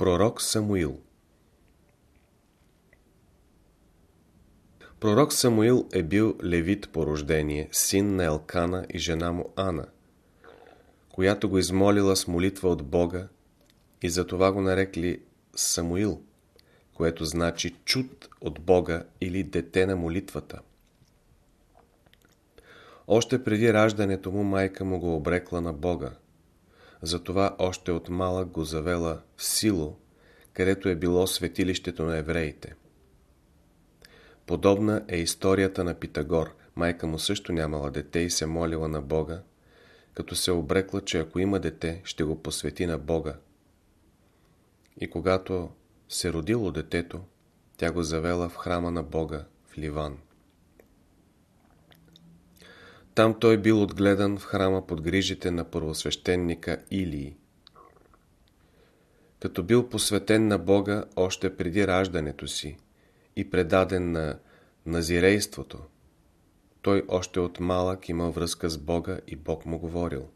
Пророк Самуил Пророк Самуил е бил левит по рождение, син на Елкана и жена му Ана, която го измолила с молитва от Бога и затова го нарекли Самуил, което значи чуд от Бога или дете на молитвата. Още преди раждането му майка му го обрекла на Бога. Затова още от малък го завела в Сило, където е било светилището на евреите. Подобна е историята на Питагор. Майка му също нямала дете и се молила на Бога, като се обрекла, че ако има дете, ще го посвети на Бога. И когато се родило детето, тя го завела в храма на Бога в Ливан. Там той бил отгледан в храма под грижите на първосвещеника Илии. Като бил посветен на Бога още преди раждането си и предаден на назирейството, той още от малък имал връзка с Бога и Бог му говорил.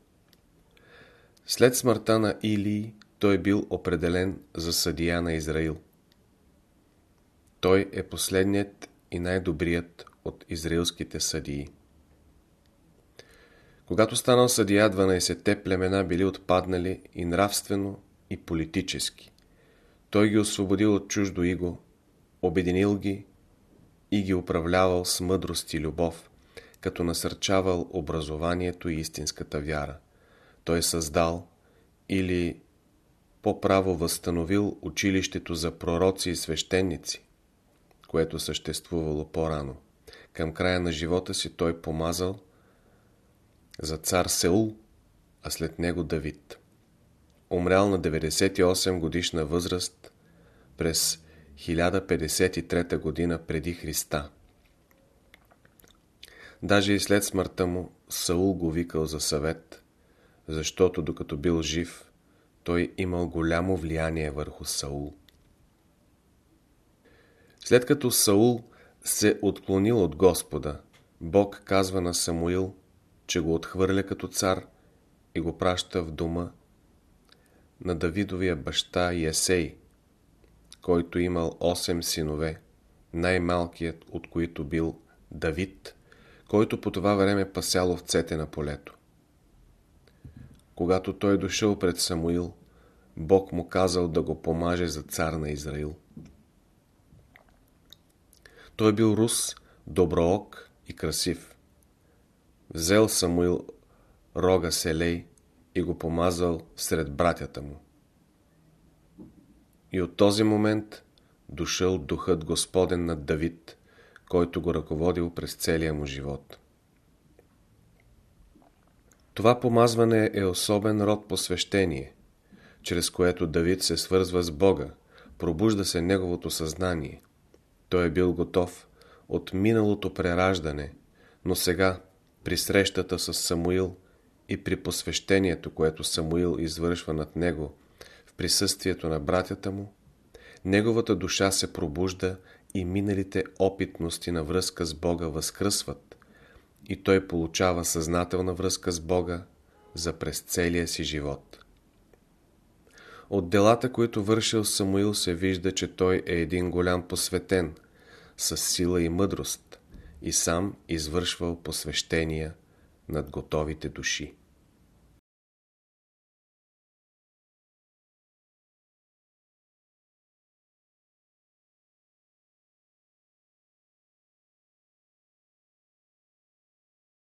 След смъртта на Илии, той бил определен за съдия на Израил. Той е последният и най-добрият от израилските съдии. Когато станал съдия, 12-те племена били отпаднали и нравствено, и политически. Той ги освободил от чуждо иго, обединил ги и ги управлявал с мъдрост и любов, като насърчавал образованието и истинската вяра. Той създал или по-право възстановил училището за пророци и свещеници, което съществувало по-рано. Към края на живота си той помазал за цар Сеул, а след него Давид. Умрял на 98 годишна възраст през 1053 година преди Христа. Даже и след смъртта му Саул го викал за съвет, защото докато бил жив, той имал голямо влияние върху Саул. След като Саул се отклонил от Господа, Бог казва на Самуил, че го отхвърля като цар и го праща в дома на Давидовия баща Есей, който имал 8 синове, най-малкият от които бил Давид, който по това време пасял овцете на полето. Когато той дошъл пред Самуил, Бог му казал да го помаже за цар на Израил. Той бил рус, доброок и красив. Взел Самуил рога селей и го помазал сред братята му. И от този момент дошъл духът Господен над Давид, който го ръководил през целия му живот. Това помазване е особен род посвещение, чрез което Давид се свързва с Бога, пробужда се неговото съзнание. Той е бил готов от миналото прераждане, но сега, при срещата с Самуил и при посвещението, което Самуил извършва над него в присъствието на братята му, неговата душа се пробужда и миналите опитности на връзка с Бога възкръсват и той получава съзнателна връзка с Бога за през целия си живот. От делата, които вършил Самуил, се вижда, че той е един голям посветен, с сила и мъдрост, и сам извършвал посвещения над готовите души.